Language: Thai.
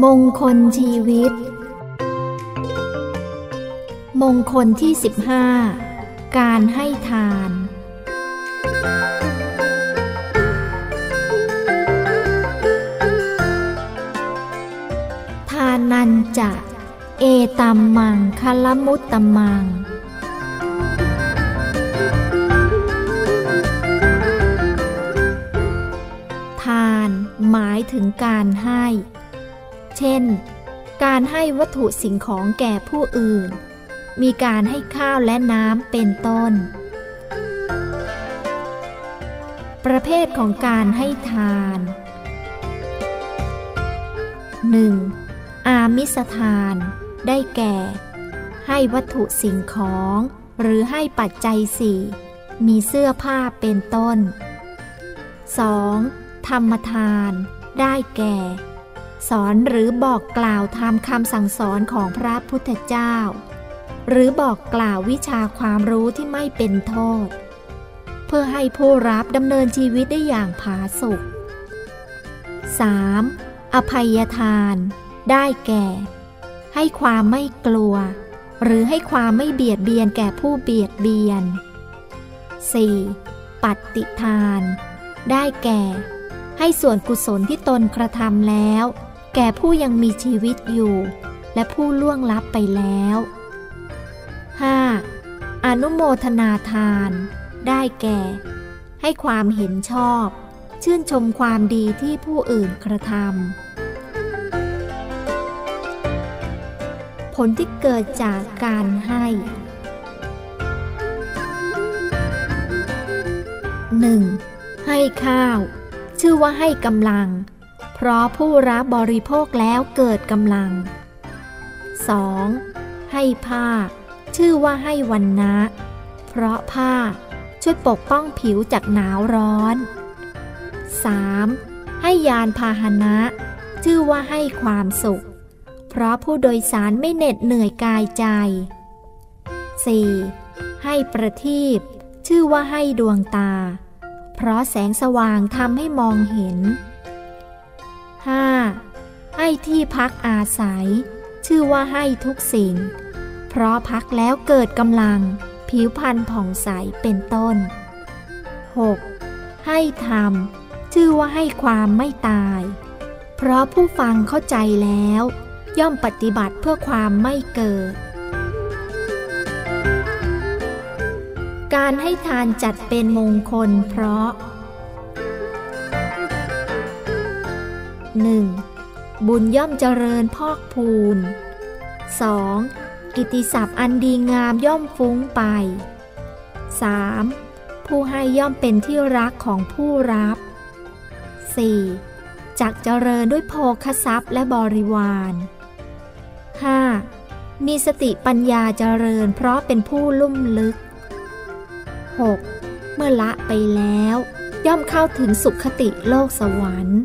มงคลชีวิต มงคลที่ 15 การให้ทาน ทานันจะ เอตัมมังคลมุตตมัง ทานหมายถึงการให้ เช่น การให้วัตถุสิ่งของแก่ผู้อื่น มีการให้ข้าวและน้ำเป็นต้น ประเภทของการให้ทาน 1. อามิสทาน ได้แก่ ให้วัตถุสิ่งของ หรือให้ปัจจัยสี่มีเสื้อผ้าเป็นต้น 2. ธรรมทาน ได้แก่ สอนหรือบอกกล่าวทำคำสั่งสอนของพระพุทธเจ้า หรือบอกกล่าววิชาความรู้ที่ไม่เป็นโทษ เพื่อให้ผู้รับดำเนินชีวิตได้อย่างผาสุก 3. อภัยทาน ได้แก่ ให้ความไม่กลัว หรือให้ความไม่เบียดเบียนแก่ผู้เบียดเบียน 4. ปัตติทาน ได้แก่ ให้ส่วนกุศลที่ตนกระทำแล้ว แก่ผู้ยังมีชีวิตอยู่ และผู้ล่วงลับไปแล้ว 5. อนุโมทนาทาน ได้แก่ ให้ความเห็นชอบ ชื่นชมความดีที่ผู้อื่นกระทำผลที่เกิดจากการให้ 1. ให้ข้าว ชื่อว่าให้กำลัง เพราะผู้รับบริโภคแล้วเกิดกำลัง 2. ให้ผ้า ชื่อว่าให้วันนะเพราะผ้าช่วยปกป้องผิวจากหนาวร้อน 3. ให้ยานพาหนะ ชื่อว่าให้ความสุข เพราะผู้โดยสารไม่เหน็ดเหนื่อยกายใจ 4. ให้ประทีปชื่อว่าให้ดวงตา เพราะแสงสว่างทำให้มองเห็น 5. ให้ที่พักอาศัย ชื่อว่าให้ทุกสิ่ง เพราะพักแล้วเกิดกำลัง ผิวพรรณผ่องใสเป็นต้น 6. ให้ธรรม ชื่อว่าให้ความไม่ตาย เพราะผู้ฟังเข้าใจแล้ว ย่อมปฏิบัติเพื่อความไม่เกิด การให้ทานจัดเป็นมงคลเพราะ 1. บุญย่อมเจริญพอกพูน 2. กิติศัพท์อันดีงามย่อมฟุ้งไป 3. ผู้ให้ย่อมเป็นที่รักของผู้รับ 4. จักเจริญด้วยโภคทรัพย์และบริวาร 5. มีสติปัญญาเจริญเพราะเป็นผู้ลุ่มลึก 6. เมื่อละไปแล้ว ย่อมเข้าถึงสุขติโลกสวรรค์